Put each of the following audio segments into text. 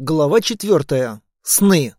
Глава четвертая. Сны.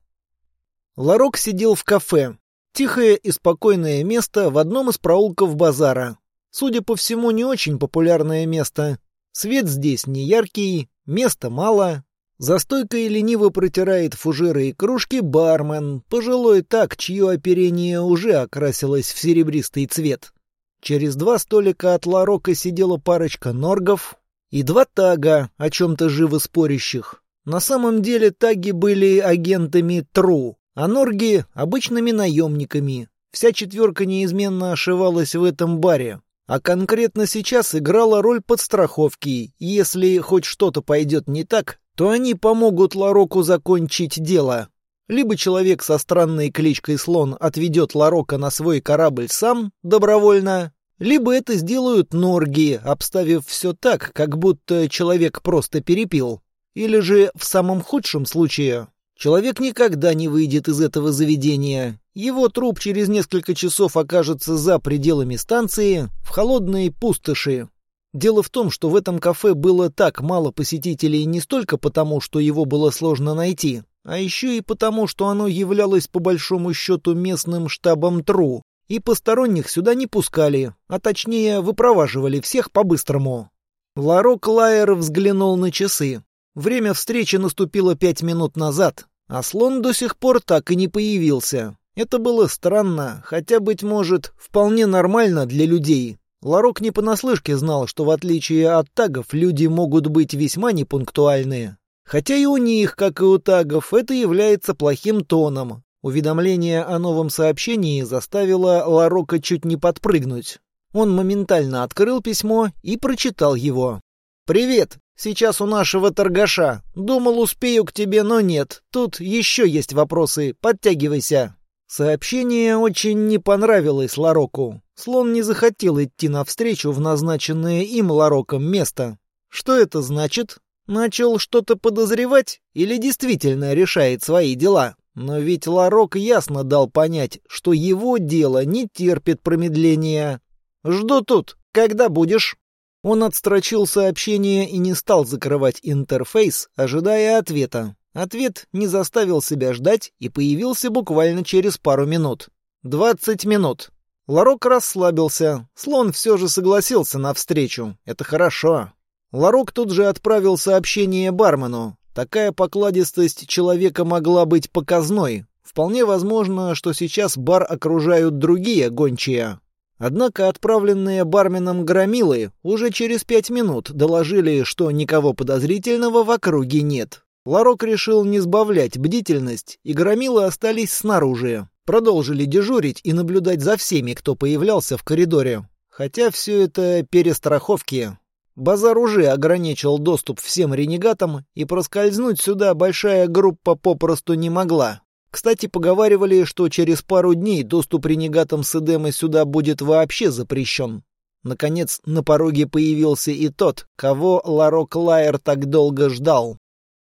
Ларок сидел в кафе. Тихое и спокойное место в одном из проулков базара. Судя по всему, не очень популярное место. Свет здесь не яркий, места мало. За стойкой лениво протирает фужеры и кружки бармен, пожилой так, чье оперение уже окрасилось в серебристый цвет. Через два столика от Ларока сидела парочка норгов и два тага, о чем-то живо спорящих. На самом деле таги были агентами ТРУ, а Норги — обычными наемниками. Вся четверка неизменно ошивалась в этом баре. А конкретно сейчас играла роль подстраховки. Если хоть что-то пойдет не так, то они помогут Лароку закончить дело. Либо человек со странной кличкой Слон отведет Ларока на свой корабль сам, добровольно, либо это сделают Норги, обставив все так, как будто человек просто перепил. Или же, в самом худшем случае, человек никогда не выйдет из этого заведения. Его труп через несколько часов окажется за пределами станции, в холодной пустоши. Дело в том, что в этом кафе было так мало посетителей не столько потому, что его было сложно найти, а еще и потому, что оно являлось по большому счету местным штабом ТРУ, и посторонних сюда не пускали, а точнее выпроваживали всех по-быстрому. Ларок Лайер взглянул на часы. Время встречи наступило пять минут назад, а слон до сих пор так и не появился. Это было странно, хотя, быть может, вполне нормально для людей. Ларок не понаслышке знал, что в отличие от тагов люди могут быть весьма непунктуальные. Хотя и у них, как и у тагов, это является плохим тоном. Уведомление о новом сообщении заставило Ларока чуть не подпрыгнуть. Он моментально открыл письмо и прочитал его. «Привет! Сейчас у нашего торгаша. Думал, успею к тебе, но нет. Тут еще есть вопросы. Подтягивайся». Сообщение очень не понравилось Лароку. Слон не захотел идти навстречу в назначенное им Лароком место. Что это значит? Начал что-то подозревать или действительно решает свои дела? Но ведь Ларок ясно дал понять, что его дело не терпит промедления. «Жду тут. Когда будешь?» Он отстрочил сообщение и не стал закрывать интерфейс, ожидая ответа. Ответ не заставил себя ждать и появился буквально через пару минут. «Двадцать минут». Ларок расслабился. Слон все же согласился на встречу. Это хорошо. Ларок тут же отправил сообщение бармену. Такая покладистость человека могла быть показной. Вполне возможно, что сейчас бар окружают другие гончие. Однако отправленные барменом громилы уже через пять минут доложили, что никого подозрительного в округе нет. Ларок решил не сбавлять бдительность, и громилы остались снаружи. Продолжили дежурить и наблюдать за всеми, кто появлялся в коридоре. Хотя все это перестраховки. Базар уже ограничил доступ всем ренегатам, и проскользнуть сюда большая группа попросту не могла. Кстати, поговаривали, что через пару дней доступ ренегатам с Эдемой сюда будет вообще запрещен. Наконец, на пороге появился и тот, кого Ларок Лайер так долго ждал.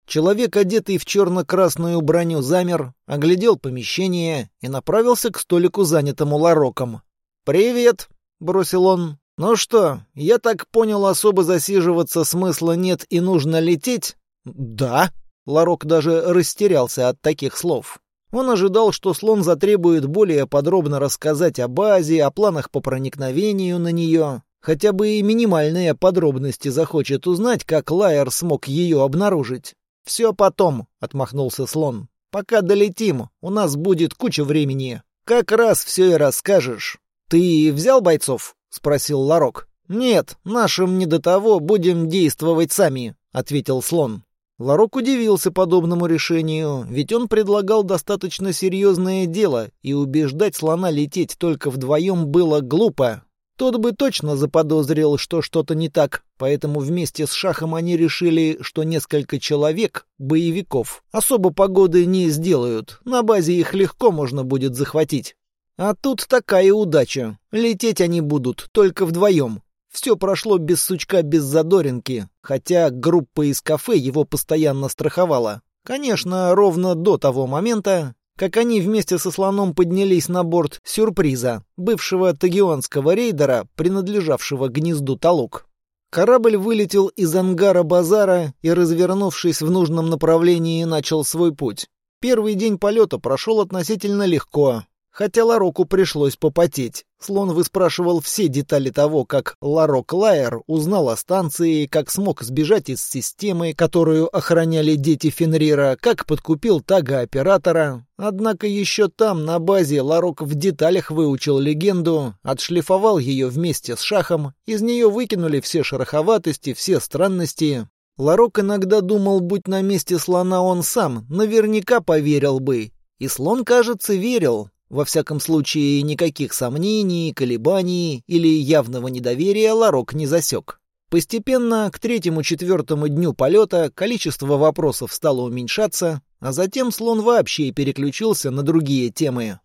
Человек, одетый в черно-красную броню, замер, оглядел помещение и направился к столику, занятому Лароком. «Привет!» — бросил он. «Ну что, я так понял, особо засиживаться смысла нет и нужно лететь?» «Да». Ларок даже растерялся от таких слов. Он ожидал, что слон затребует более подробно рассказать о базе, о планах по проникновению на нее. Хотя бы и минимальные подробности захочет узнать, как Лайер смог ее обнаружить. «Все потом», — отмахнулся слон. «Пока долетим, у нас будет куча времени. Как раз все и расскажешь». «Ты взял бойцов?» — спросил Ларок. «Нет, нашим не до того, будем действовать сами», — ответил слон. Ларок удивился подобному решению, ведь он предлагал достаточно серьезное дело, и убеждать слона лететь только вдвоем было глупо. Тот бы точно заподозрил, что что-то не так, поэтому вместе с Шахом они решили, что несколько человек, боевиков, особо погоды не сделают, на базе их легко можно будет захватить. А тут такая удача, лететь они будут только вдвоем, все прошло без сучка, без задоринки, хотя группа из кафе его постоянно страховала. Конечно, ровно до того момента, как они вместе со слоном поднялись на борт сюрприза, бывшего тагионского рейдера, принадлежавшего гнезду Талук. Корабль вылетел из ангара базара и, развернувшись в нужном направлении, начал свой путь. Первый день полета прошел относительно легко. Хотя Лароку пришлось попотеть. Слон выспрашивал все детали того, как Ларок Лайер узнал о станции, как смог сбежать из системы, которую охраняли дети Фенрира, как подкупил тага-оператора. Однако еще там, на базе, Ларок в деталях выучил легенду, отшлифовал ее вместе с шахом, из нее выкинули все шероховатости, все странности. Ларок иногда думал, будь на месте слона он сам, наверняка поверил бы. И слон, кажется, верил, во всяком случае, никаких сомнений, колебаний или явного недоверия Ларок не засек. Постепенно, к третьему-четвертому дню полета, количество вопросов стало уменьшаться, а затем слон вообще переключился на другие темы.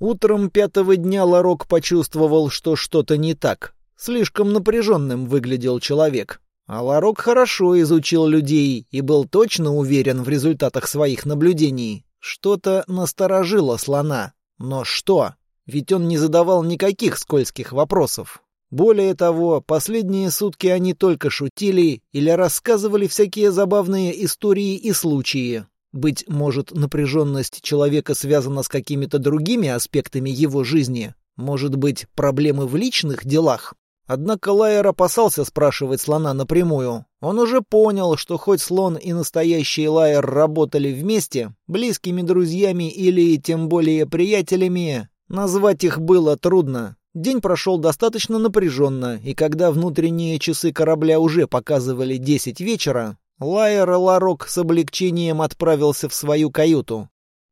Утром пятого дня Ларок почувствовал, что что-то не так. Слишком напряженным выглядел человек. А Ларок хорошо изучил людей и был точно уверен в результатах своих наблюдений. Что-то насторожило слона. Но что? Ведь он не задавал никаких скользких вопросов. Более того, последние сутки они только шутили или рассказывали всякие забавные истории и случаи. Быть может, напряженность человека связана с какими-то другими аспектами его жизни? Может быть, проблемы в личных делах? Однако Лайер опасался спрашивать слона напрямую. Он уже понял, что хоть слон и настоящий Лайер работали вместе, близкими друзьями или тем более приятелями, назвать их было трудно. День прошел достаточно напряженно, и когда внутренние часы корабля уже показывали десять вечера, Лайер Ларок с облегчением отправился в свою каюту.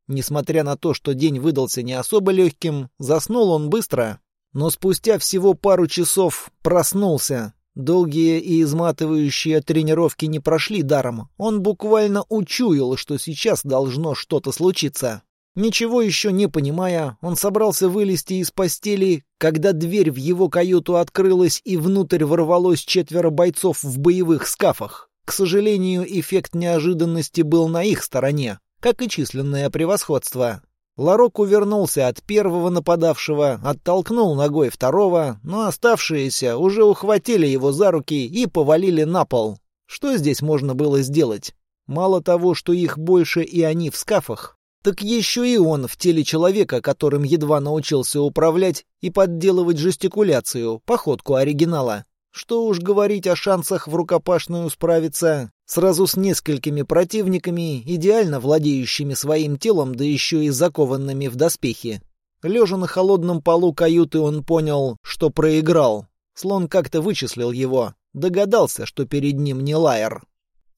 Несмотря на то, что день выдался не особо легким, заснул он быстро, но спустя всего пару часов проснулся. Долгие и изматывающие тренировки не прошли даром. Он буквально учуял, что сейчас должно что-то случиться. Ничего еще не понимая, он собрался вылезти из постели, когда дверь в его каюту открылась и внутрь ворвалось четверо бойцов в боевых скафах. К сожалению, эффект неожиданности был на их стороне, как и численное превосходство. Ларок увернулся от первого нападавшего, оттолкнул ногой второго, но оставшиеся уже ухватили его за руки и повалили на пол. Что здесь можно было сделать? Мало того, что их больше и они в скафах, так еще и он в теле человека, которым едва научился управлять и подделывать жестикуляцию, походку оригинала. Что уж говорить о шансах в рукопашную справиться сразу с несколькими противниками, идеально владеющими своим телом, да еще и закованными в доспехи. Лежа на холодном полу каюты, он понял, что проиграл. Слон как-то вычислил его, догадался, что перед ним не Лайер.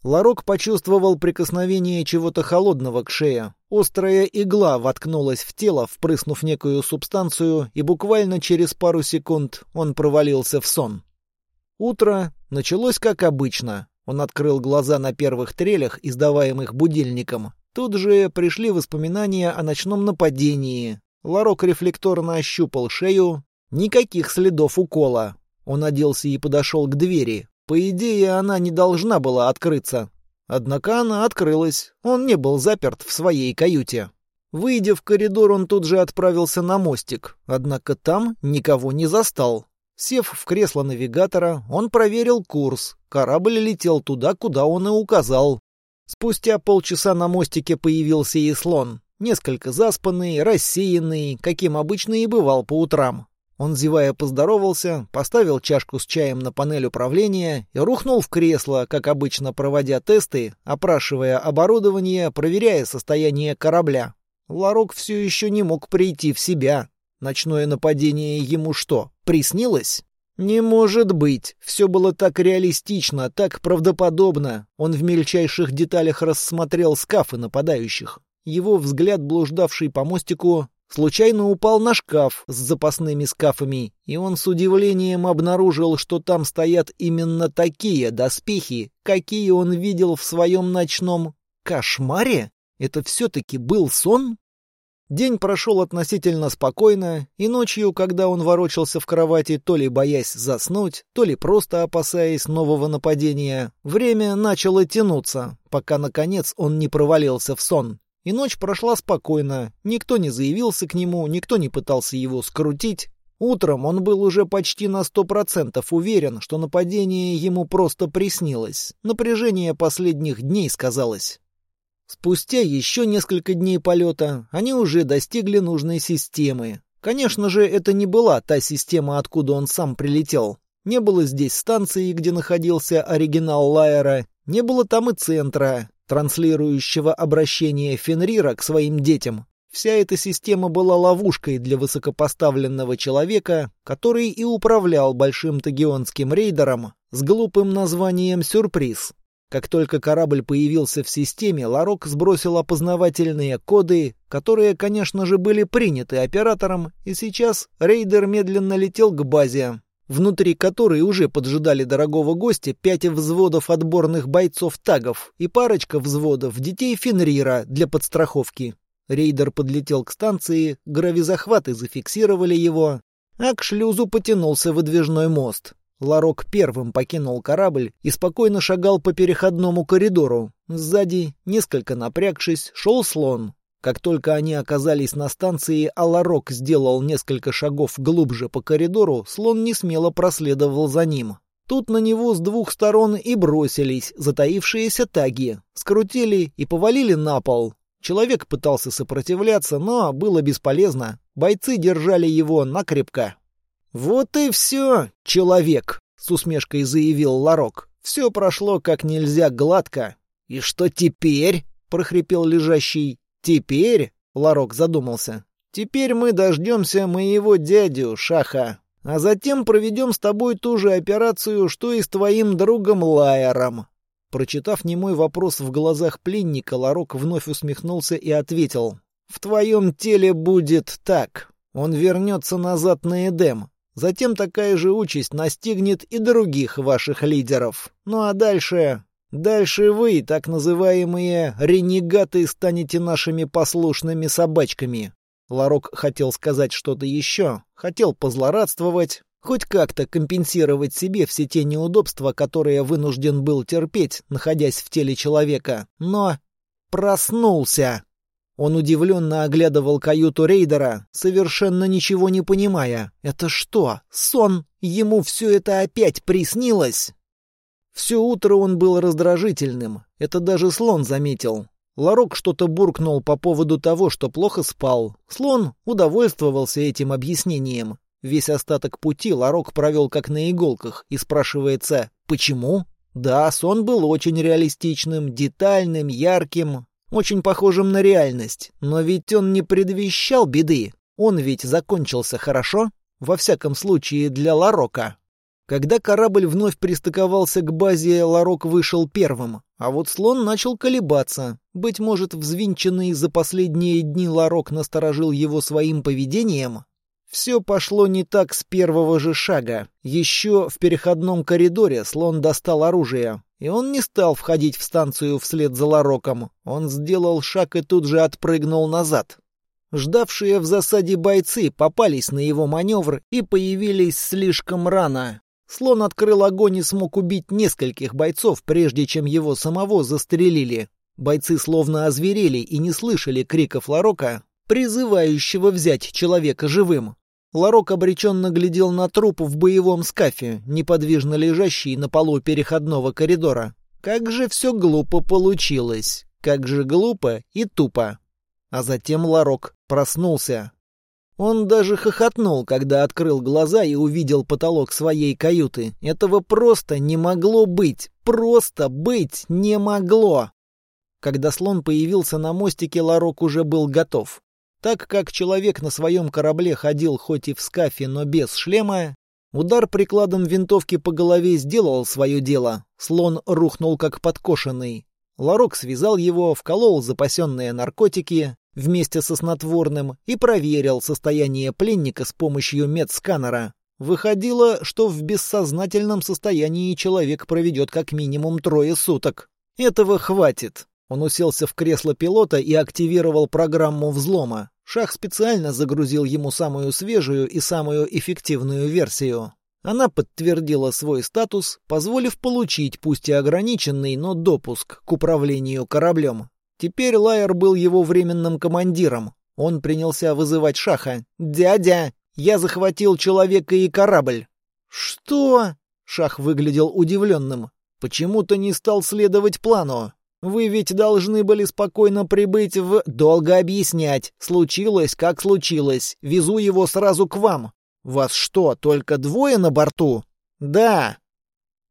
Ларок почувствовал прикосновение чего-то холодного к шее. Острая игла воткнулась в тело, впрыснув некую субстанцию, и буквально через пару секунд он провалился в сон. Утро началось как обычно. Он открыл глаза на первых трелях, издаваемых будильником. Тут же пришли воспоминания о ночном нападении. Ларок рефлекторно ощупал шею. Никаких следов укола. Он оделся и подошел к двери. По идее, она не должна была открыться. Однако она открылась. Он не был заперт в своей каюте. Выйдя в коридор, он тут же отправился на мостик. Однако там никого не застал. Сев в кресло навигатора, он проверил курс. Корабль летел туда, куда он и указал. Спустя полчаса на мостике появился и слон. Несколько заспанный, рассеянный, каким обычно и бывал по утрам. Он, зевая, поздоровался, поставил чашку с чаем на панель управления и рухнул в кресло, как обычно проводя тесты, опрашивая оборудование, проверяя состояние корабля. Ларок все еще не мог прийти в себя. Ночное нападение ему что, приснилось? Не может быть. Все было так реалистично, так правдоподобно. Он в мельчайших деталях рассмотрел скафы нападающих. Его взгляд, блуждавший по мостику, случайно упал на шкаф с запасными скафами, и он с удивлением обнаружил, что там стоят именно такие доспехи, какие он видел в своем ночном кошмаре. Это все-таки был сон? День прошел относительно спокойно, и ночью, когда он ворочался в кровати, то ли боясь заснуть, то ли просто опасаясь нового нападения, время начало тянуться, пока, наконец, он не провалился в сон. И ночь прошла спокойно, никто не заявился к нему, никто не пытался его скрутить. Утром он был уже почти на сто процентов уверен, что нападение ему просто приснилось. Напряжение последних дней сказалось. Спустя еще несколько дней полета они уже достигли нужной системы. Конечно же, это не была та система, откуда он сам прилетел. Не было здесь станции, где находился оригинал Лайера, не было там и центра, транслирующего обращение Фенрира к своим детям. Вся эта система была ловушкой для высокопоставленного человека, который и управлял большим тагионским рейдером с глупым названием «Сюрприз». Как только корабль появился в системе, Ларок сбросил опознавательные коды, которые, конечно же, были приняты оператором, и сейчас рейдер медленно летел к базе, внутри которой уже поджидали дорогого гостя пять взводов отборных бойцов-тагов и парочка взводов детей Фенрира для подстраховки. Рейдер подлетел к станции, гравизахваты зафиксировали его, а к шлюзу потянулся выдвижной мост. Ларок первым покинул корабль и спокойно шагал по переходному коридору. Сзади, несколько напрягшись, шел слон. Как только они оказались на станции, а Ларок сделал несколько шагов глубже по коридору, слон не смело проследовал за ним. Тут на него с двух сторон и бросились затаившиеся таги, скрутили и повалили на пол. Человек пытался сопротивляться, но было бесполезно. Бойцы держали его накрепко. «Вот и все, человек!» — с усмешкой заявил Ларок. «Все прошло как нельзя гладко». «И что теперь?» — прохрипел лежащий. «Теперь?» — Ларок задумался. «Теперь мы дождемся моего дядю, Шаха, а затем проведем с тобой ту же операцию, что и с твоим другом Лайером». Прочитав немой вопрос в глазах пленника, Ларок вновь усмехнулся и ответил. «В твоем теле будет так. Он вернется назад на Эдем. Затем такая же участь настигнет и других ваших лидеров. Ну а дальше... Дальше вы, так называемые ренегаты, станете нашими послушными собачками. Ларок хотел сказать что-то еще, хотел позлорадствовать, хоть как-то компенсировать себе все те неудобства, которые вынужден был терпеть, находясь в теле человека. Но проснулся. Он удивленно оглядывал каюту рейдера, совершенно ничего не понимая. «Это что, сон? Ему все это опять приснилось?» Все утро он был раздражительным, это даже слон заметил. Ларок что-то буркнул по поводу того, что плохо спал. Слон удовольствовался этим объяснением. Весь остаток пути Ларок провел как на иголках, и спрашивается «почему?». Да, сон был очень реалистичным, детальным, ярким, очень похожим на реальность. Но ведь он не предвещал беды. Он ведь закончился хорошо, во всяком случае для Ларока. Когда корабль вновь пристыковался к базе, Ларок вышел первым, а вот слон начал колебаться. Быть может, взвинченный за последние дни Ларок насторожил его своим поведением? Все пошло не так с первого же шага. Еще в переходном коридоре слон достал оружие. И он не стал входить в станцию вслед за Лароком. Он сделал шаг и тут же отпрыгнул назад. Ждавшие в засаде бойцы попались на его маневр и появились слишком рано. Слон открыл огонь и смог убить нескольких бойцов, прежде чем его самого застрелили. Бойцы словно озверели и не слышали криков Ларока, призывающего взять человека живым. Ларок обреченно глядел на труп в боевом скафе, неподвижно лежащий на полу переходного коридора. Как же все глупо получилось. Как же глупо и тупо. А затем Ларок проснулся. Он даже хохотнул, когда открыл глаза и увидел потолок своей каюты. Этого просто не могло быть. Просто быть не могло. Когда слон появился на мостике, Ларок уже был готов. Так как человек на своем корабле ходил хоть и в скафе, но без шлема, удар прикладом винтовки по голове сделал свое дело. Слон рухнул как подкошенный. Ларок связал его, вколол запасенные наркотики вместе со снотворным и проверил состояние пленника с помощью медсканера. Выходило, что в бессознательном состоянии человек проведет как минимум трое суток. Этого хватит. Он уселся в кресло пилота и активировал программу взлома. Шах специально загрузил ему самую свежую и самую эффективную версию. Она подтвердила свой статус, позволив получить, пусть и ограниченный, но допуск к управлению кораблем. Теперь Лайер был его временным командиром. Он принялся вызывать Шаха. «Дядя! Я захватил человека и корабль». «Что?» — Шах выглядел удивленным. «Почему-то не стал следовать плану. Вы ведь должны были спокойно прибыть в... Долго объяснять. Случилось, как случилось. Везу его сразу к вам. Вас что, только двое на борту? Да.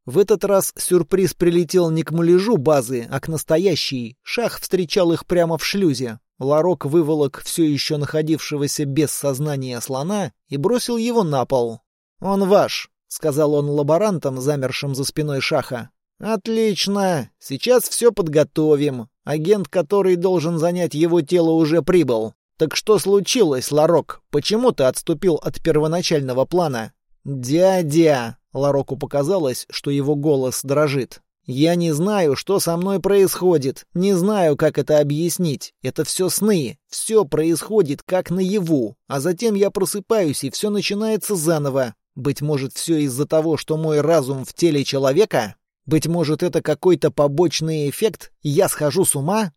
В этот раз сюрприз прилетел не к муляжу базы, а к настоящей. Шах встречал их прямо в шлюзе. Ларок выволок все еще находившегося без сознания слона и бросил его на пол. «Он ваш», — сказал он лаборантам, замершим за спиной Шаха. «Отлично. Сейчас все подготовим. Агент, который должен занять его тело, уже прибыл. Так что случилось, Ларок? Почему ты отступил от первоначального плана?» «Дядя!» Лароку показалось, что его голос дрожит. «Я не знаю, что со мной происходит. Не знаю, как это объяснить. Это все сны. Все происходит как наяву. А затем я просыпаюсь, и все начинается заново. Быть может, все из-за того, что мой разум в теле человека? Быть может, это какой-то побочный эффект? Я схожу с ума?»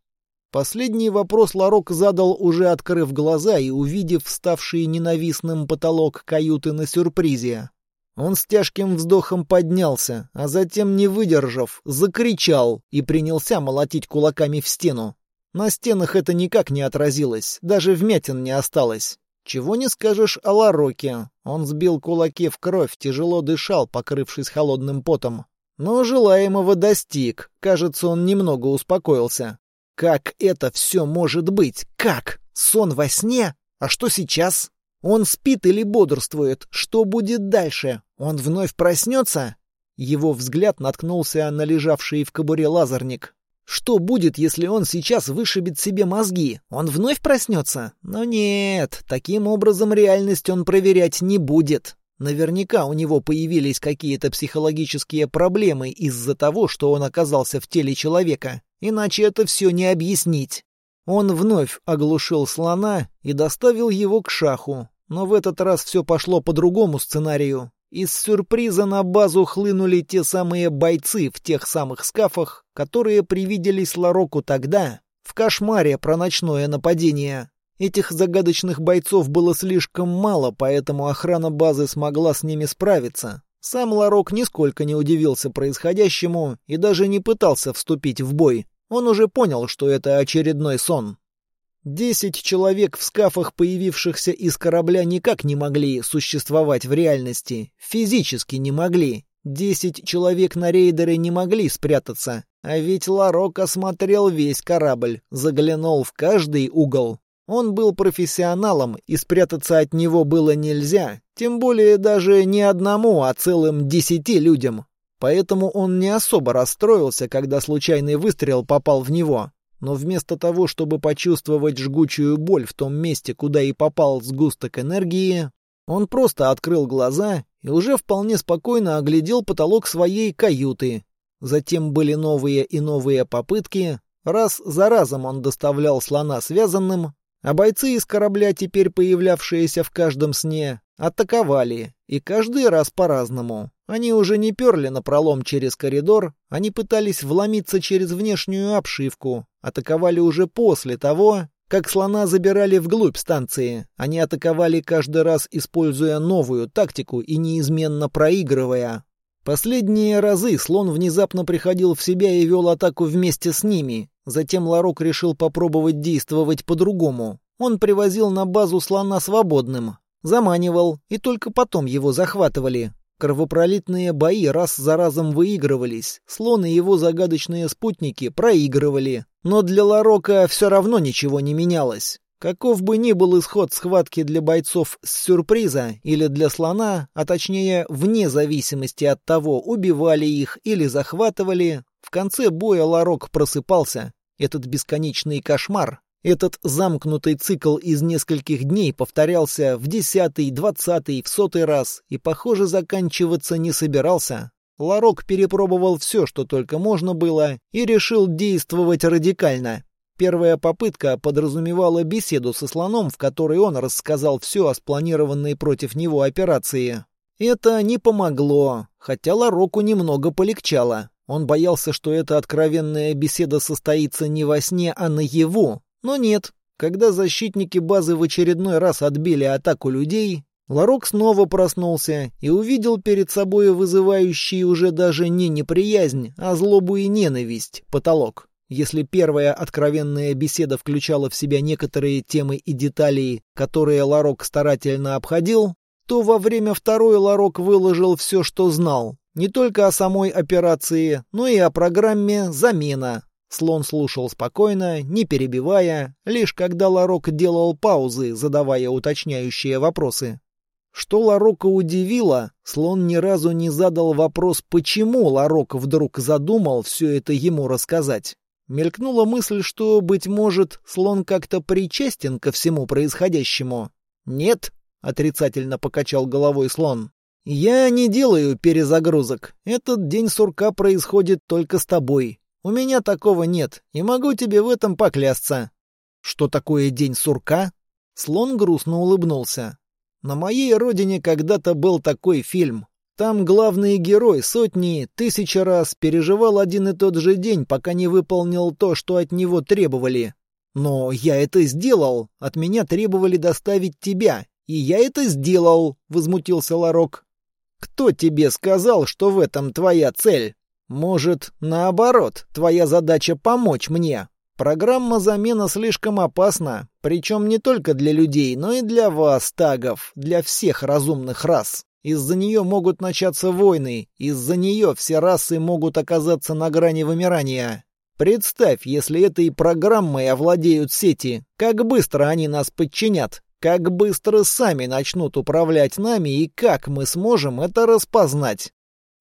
Последний вопрос Ларок задал, уже открыв глаза и увидев ставший ненавистным потолок каюты на сюрпризе. Он с тяжким вздохом поднялся, а затем, не выдержав, закричал и принялся молотить кулаками в стену. На стенах это никак не отразилось, даже вмятин не осталось. Чего не скажешь о Лароке. Он сбил кулаки в кровь, тяжело дышал, покрывшись холодным потом. Но желаемого достиг. Кажется, он немного успокоился. Как это все может быть? Как? Сон во сне? А что сейчас? Он спит или бодрствует? Что будет дальше? Он вновь проснется? Его взгляд наткнулся на лежавший в кобуре лазерник. Что будет, если он сейчас вышибет себе мозги? Он вновь проснется? Но нет, таким образом реальность он проверять не будет. Наверняка у него появились какие-то психологические проблемы из-за того, что он оказался в теле человека. Иначе это все не объяснить. Он вновь оглушил слона и доставил его к шаху. Но в этот раз все пошло по другому сценарию. Из сюрприза на базу хлынули те самые бойцы в тех самых скафах, которые привиделись Лароку тогда, в кошмаре про ночное нападение. Этих загадочных бойцов было слишком мало, поэтому охрана базы смогла с ними справиться. Сам Ларок нисколько не удивился происходящему и даже не пытался вступить в бой. Он уже понял, что это очередной сон. Десять человек в скафах, появившихся из корабля, никак не могли существовать в реальности. Физически не могли. Десять человек на рейдере не могли спрятаться. А ведь Ларок осмотрел весь корабль, заглянул в каждый угол. Он был профессионалом, и спрятаться от него было нельзя, тем более даже не одному, а целым десяти людям. Поэтому он не особо расстроился, когда случайный выстрел попал в него. Но вместо того, чтобы почувствовать жгучую боль в том месте, куда и попал сгусток энергии, он просто открыл глаза и уже вполне спокойно оглядел потолок своей каюты. Затем были новые и новые попытки. Раз за разом он доставлял слона связанным, а бойцы из корабля, теперь появлявшиеся в каждом сне, атаковали, и каждый раз по-разному. Они уже не перли на пролом через коридор, они пытались вломиться через внешнюю обшивку, атаковали уже после того, как слона забирали вглубь станции. Они атаковали каждый раз, используя новую тактику и неизменно проигрывая. Последние разы слон внезапно приходил в себя и вел атаку вместе с ними. Затем Ларок решил попробовать действовать по-другому. Он привозил на базу слона свободным, заманивал, и только потом его захватывали. Кровопролитные бои раз за разом выигрывались, слон и его загадочные спутники проигрывали. Но для Ларока все равно ничего не менялось. Каков бы ни был исход схватки для бойцов с сюрприза или для слона, а точнее вне зависимости от того, убивали их или захватывали, в конце боя Ларок просыпался. Этот бесконечный кошмар, этот замкнутый цикл из нескольких дней повторялся в десятый, двадцатый, в сотый раз и, похоже, заканчиваться не собирался. Ларок перепробовал все, что только можно было, и решил действовать радикально. Первая попытка подразумевала беседу со слоном, в которой он рассказал все о спланированной против него операции. Это не помогло, хотя Лароку немного полегчало. Он боялся, что эта откровенная беседа состоится не во сне, а наяву. Но нет. Когда защитники базы в очередной раз отбили атаку людей, Ларок снова проснулся и увидел перед собой вызывающий уже даже не неприязнь, а злобу и ненависть потолок. Если первая откровенная беседа включала в себя некоторые темы и детали, которые Ларок старательно обходил, то во время второй Ларок выложил все, что знал. Не только о самой операции, но и о программе «Замена». Слон слушал спокойно, не перебивая, лишь когда Ларок делал паузы, задавая уточняющие вопросы. Что Ларока удивило, слон ни разу не задал вопрос, почему Ларок вдруг задумал все это ему рассказать. Мелькнула мысль, что, быть может, слон как-то причастен ко всему происходящему. «Нет», — отрицательно покачал головой слон. «Я не делаю перезагрузок. Этот день сурка происходит только с тобой. У меня такого нет, и могу тебе в этом поклясться». «Что такое день сурка?» Слон грустно улыбнулся. «На моей родине когда-то был такой фильм. Там главный герой сотни, тысячи раз переживал один и тот же день, пока не выполнил то, что от него требовали. Но я это сделал. От меня требовали доставить тебя. И я это сделал, возмутился Ларок. Кто тебе сказал, что в этом твоя цель? Может, наоборот, твоя задача помочь мне? Программа замена слишком опасна, причем не только для людей, но и для вас, тагов, для всех разумных рас. Из-за нее могут начаться войны, из-за нее все расы могут оказаться на грани вымирания. Представь, если этой программой овладеют сети, как быстро они нас подчинят, как быстро сами начнут управлять нами и как мы сможем это распознать.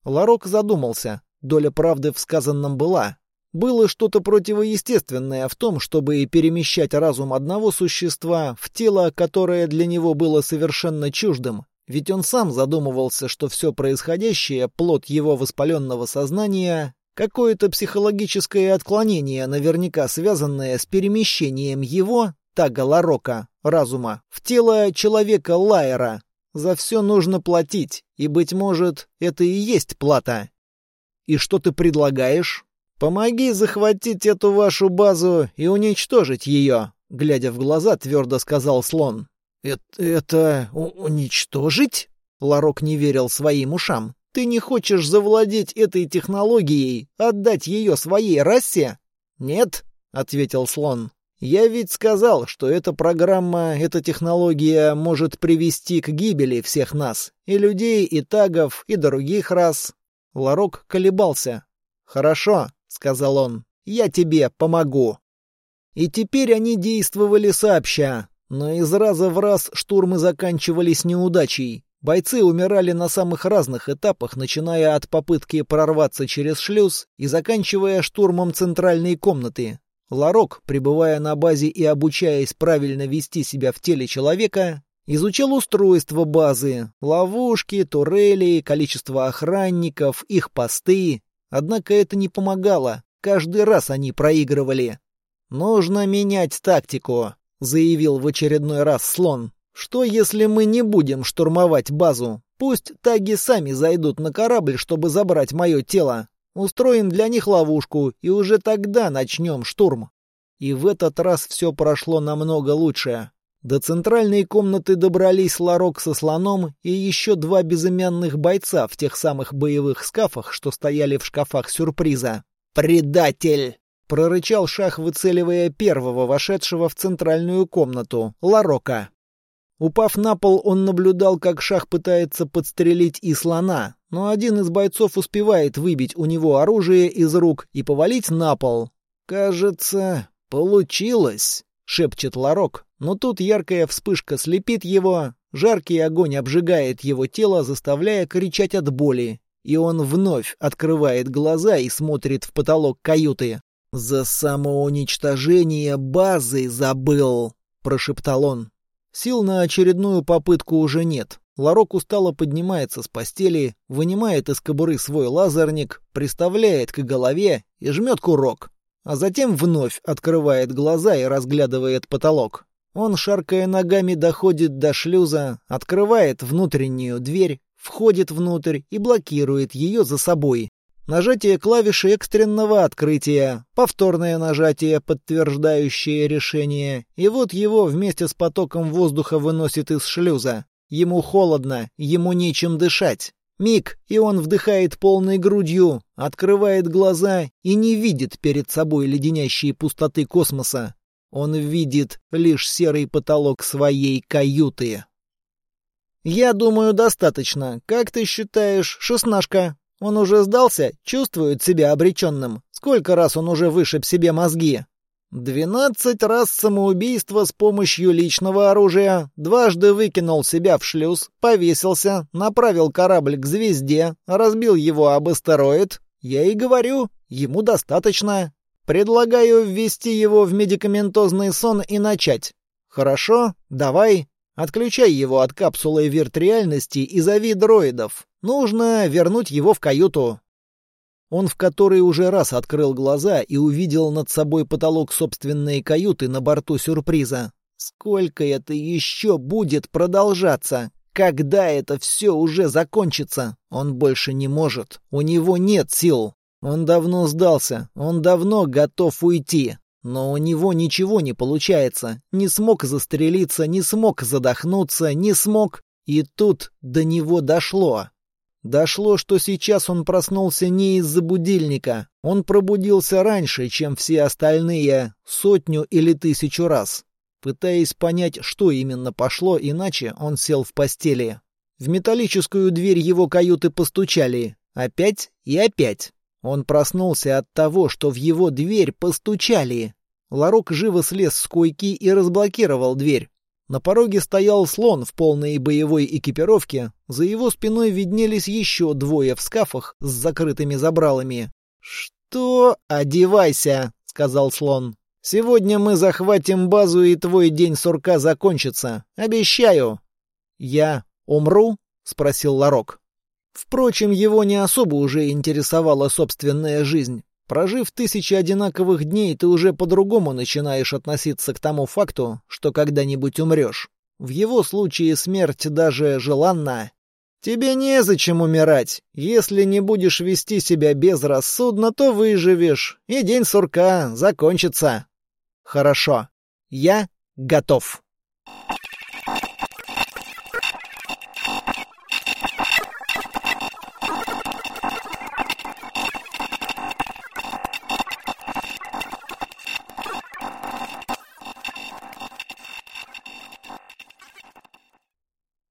Ларок задумался. Доля правды в сказанном была. Было что-то противоестественное в том, чтобы перемещать разум одного существа в тело, которое для него было совершенно чуждым, ведь он сам задумывался, что все происходящее — плод его воспаленного сознания, какое-то психологическое отклонение, наверняка связанное с перемещением его, Тага Ларока, разума, в тело человека Лайера. За все нужно платить, и, быть может, это и есть плата. И что ты предлагаешь? Помоги захватить эту вашу базу и уничтожить ее, глядя в глаза, твердо сказал слон. «Это... это... уничтожить?» Ларок не верил своим ушам. «Ты не хочешь завладеть этой технологией, отдать ее своей расе?» «Нет», — ответил слон. «Я ведь сказал, что эта программа, эта технология может привести к гибели всех нас, и людей, и тагов, и других рас». Ларок колебался. «Хорошо», — сказал он, — «я тебе помогу». И теперь они действовали сообща. Но из раза в раз штурмы заканчивались неудачей. Бойцы умирали на самых разных этапах, начиная от попытки прорваться через шлюз и заканчивая штурмом центральной комнаты. Ларок, пребывая на базе и обучаясь правильно вести себя в теле человека, изучал устройство базы, ловушки, турели, количество охранников, их посты. Однако это не помогало. Каждый раз они проигрывали. Нужно менять тактику. — заявил в очередной раз слон. «Что, если мы не будем штурмовать базу? Пусть таги сами зайдут на корабль, чтобы забрать мое тело. Устроим для них ловушку, и уже тогда начнем штурм». И в этот раз все прошло намного лучше. До центральной комнаты добрались Ларок со слоном и еще два безымянных бойца в тех самых боевых скафах, что стояли в шкафах сюрприза. «Предатель!» прорычал Шах, выцеливая первого вошедшего в центральную комнату, Ларока. Упав на пол, он наблюдал, как Шах пытается подстрелить и слона, но один из бойцов успевает выбить у него оружие из рук и повалить на пол. «Кажется, получилось», — шепчет Ларок, но тут яркая вспышка слепит его, жаркий огонь обжигает его тело, заставляя кричать от боли, и он вновь открывает глаза и смотрит в потолок каюты. «За самоуничтожение базы забыл», — прошептал он. Сил на очередную попытку уже нет. Ларок устало поднимается с постели, вынимает из кобуры свой лазерник, приставляет к голове и жмет курок. А затем вновь открывает глаза и разглядывает потолок. Он, шаркая ногами, доходит до шлюза, открывает внутреннюю дверь, входит внутрь и блокирует ее за собой, Нажатие клавиши экстренного открытия, повторное нажатие, подтверждающее решение, и вот его вместе с потоком воздуха выносит из шлюза. Ему холодно, ему нечем дышать. Миг, и он вдыхает полной грудью, открывает глаза и не видит перед собой леденящие пустоты космоса. Он видит лишь серый потолок своей каюты. «Я думаю, достаточно. Как ты считаешь, шестнашка? Он уже сдался? Чувствует себя обреченным? Сколько раз он уже вышиб себе мозги?» Двенадцать раз самоубийство с помощью личного оружия, дважды выкинул себя в шлюз, повесился, направил корабль к звезде, разбил его об астероид. Я и говорю, ему достаточно. Предлагаю ввести его в медикаментозный сон и начать. Хорошо, давай. Отключай его от капсулы виртреальности и зови дроидов. Нужно вернуть его в каюту. Он в который уже раз открыл глаза и увидел над собой потолок собственной каюты на борту сюрприза. Сколько это еще будет продолжаться? Когда это все уже закончится? Он больше не может. У него нет сил. Он давно сдался. Он давно готов уйти. Но у него ничего не получается. Не смог застрелиться, не смог задохнуться, не смог... И тут до него дошло. Дошло, что сейчас он проснулся не из-за будильника. Он пробудился раньше, чем все остальные, сотню или тысячу раз. Пытаясь понять, что именно пошло, иначе он сел в постели. В металлическую дверь его каюты постучали. Опять и опять. Он проснулся от того, что в его дверь постучали. Ларок живо слез с койки и разблокировал дверь. На пороге стоял слон в полной боевой экипировке, за его спиной виднелись еще двое в скафах с закрытыми забралами. «Что? Одевайся!» — сказал слон. «Сегодня мы захватим базу, и твой день сурка закончится. Обещаю!» «Я умру?» — спросил Ларок. Впрочем, его не особо уже интересовала собственная жизнь. Прожив тысячи одинаковых дней, ты уже по-другому начинаешь относиться к тому факту, что когда-нибудь умрешь. В его случае смерть даже желанна. Тебе незачем умирать. Если не будешь вести себя безрассудно, то выживешь, и день сурка закончится. Хорошо. Я готов.